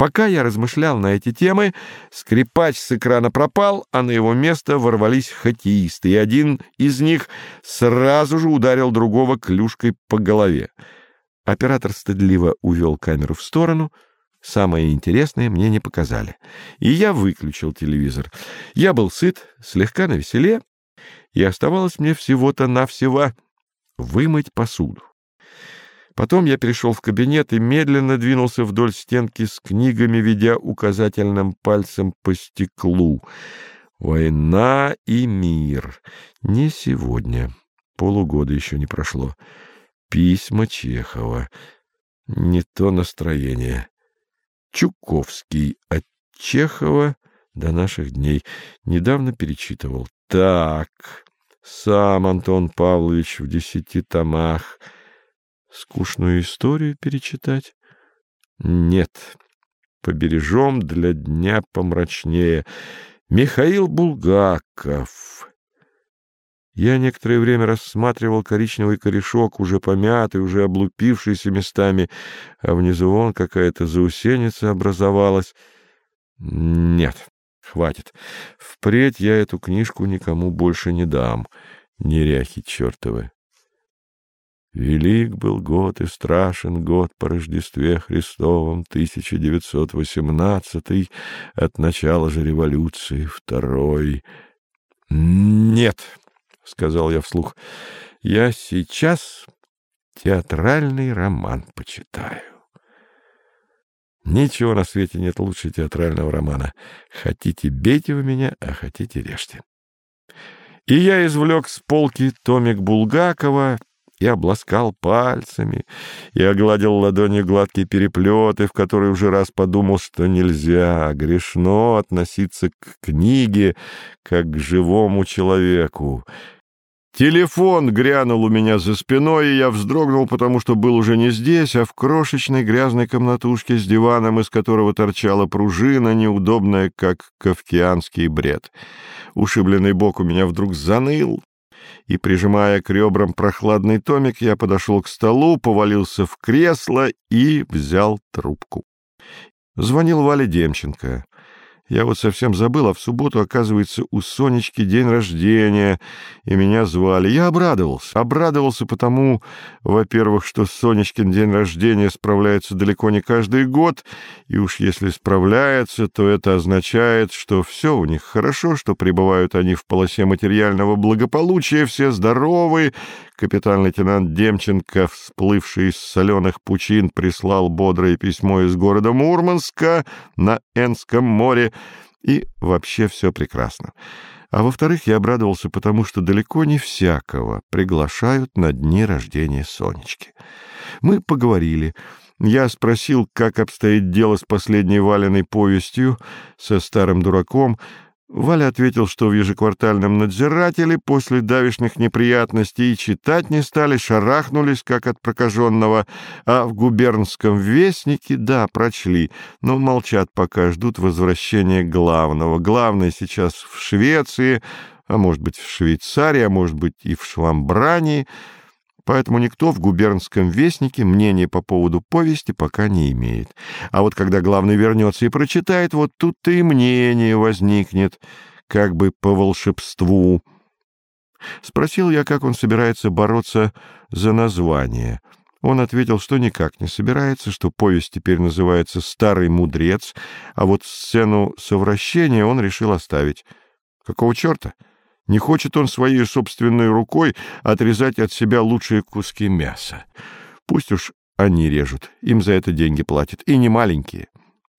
Пока я размышлял на эти темы, скрипач с экрана пропал, а на его место ворвались хоккеисты, и один из них сразу же ударил другого клюшкой по голове. Оператор стыдливо увел камеру в сторону. Самое интересное мне не показали. И я выключил телевизор. Я был сыт, слегка навеселе, и оставалось мне всего-то навсего вымыть посуду. Потом я перешел в кабинет и медленно двинулся вдоль стенки с книгами, ведя указательным пальцем по стеклу. «Война и мир». Не сегодня. Полугода еще не прошло. Письма Чехова. Не то настроение. Чуковский от Чехова до наших дней. Недавно перечитывал. Так, сам Антон Павлович в десяти томах — Скучную историю перечитать? Нет. Побережем для дня помрачнее. Михаил Булгаков. Я некоторое время рассматривал коричневый корешок, уже помятый, уже облупившийся местами, а внизу вон какая-то заусеница образовалась. Нет, хватит. Впредь я эту книжку никому больше не дам. Неряхи чертовы. Велик был год и страшен год по Рождестве Христовом 1918 от начала же революции второй. Нет, сказал я вслух. Я сейчас театральный роман почитаю. Ничего на свете нет лучше театрального романа. Хотите бейте вы меня, а хотите режьте. И я извлек с полки томик Булгакова и обласкал пальцами, и огладил ладонью гладкие переплеты, в которые уже раз подумал, что нельзя, грешно относиться к книге, как к живому человеку. Телефон грянул у меня за спиной, и я вздрогнул, потому что был уже не здесь, а в крошечной грязной комнатушке с диваном, из которого торчала пружина, неудобная, как кавкианский бред. Ушибленный бок у меня вдруг заныл, и, прижимая к ребрам прохладный томик, я подошел к столу, повалился в кресло и взял трубку. Звонил Валя Демченко. Я вот совсем забыл, а в субботу, оказывается, у Сонечки день рождения, и меня звали. Я обрадовался. Обрадовался потому, во-первых, что Сонечкин день рождения справляется далеко не каждый год, и уж если справляется, то это означает, что все у них хорошо, что пребывают они в полосе материального благополучия, все здоровы. Капитан-лейтенант Демченко, всплывший из соленых пучин, прислал бодрое письмо из города Мурманска на Энском море, и вообще все прекрасно. А во-вторых, я обрадовался, потому что далеко не всякого приглашают на дни рождения Сонечки. Мы поговорили. Я спросил, как обстоит дело с последней Валеной повестью, со старым дураком, Валя ответил, что в ежеквартальном надзирателе после давешних неприятностей читать не стали, шарахнулись, как от прокаженного, а в губернском вестнике, да, прочли, но молчат пока, ждут возвращения главного. Главное сейчас в Швеции, а может быть в Швейцарии, а может быть и в Швамбрании — Поэтому никто в губернском вестнике мнения по поводу повести пока не имеет. А вот когда главный вернется и прочитает, вот тут-то и мнение возникнет, как бы по волшебству. Спросил я, как он собирается бороться за название. Он ответил, что никак не собирается, что повесть теперь называется «Старый мудрец», а вот сцену совращения он решил оставить. Какого черта? — не хочет он своей собственной рукой отрезать от себя лучшие куски мяса. Пусть уж они режут, им за это деньги платят, и не маленькие.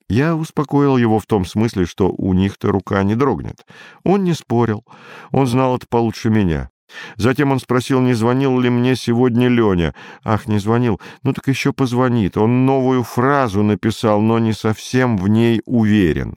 Я успокоил его в том смысле, что у них-то рука не дрогнет. Он не спорил, он знал это получше меня. Затем он спросил, не звонил ли мне сегодня Леня. Ах, не звонил. Ну так еще позвонит. Он новую фразу написал, но не совсем в ней уверен.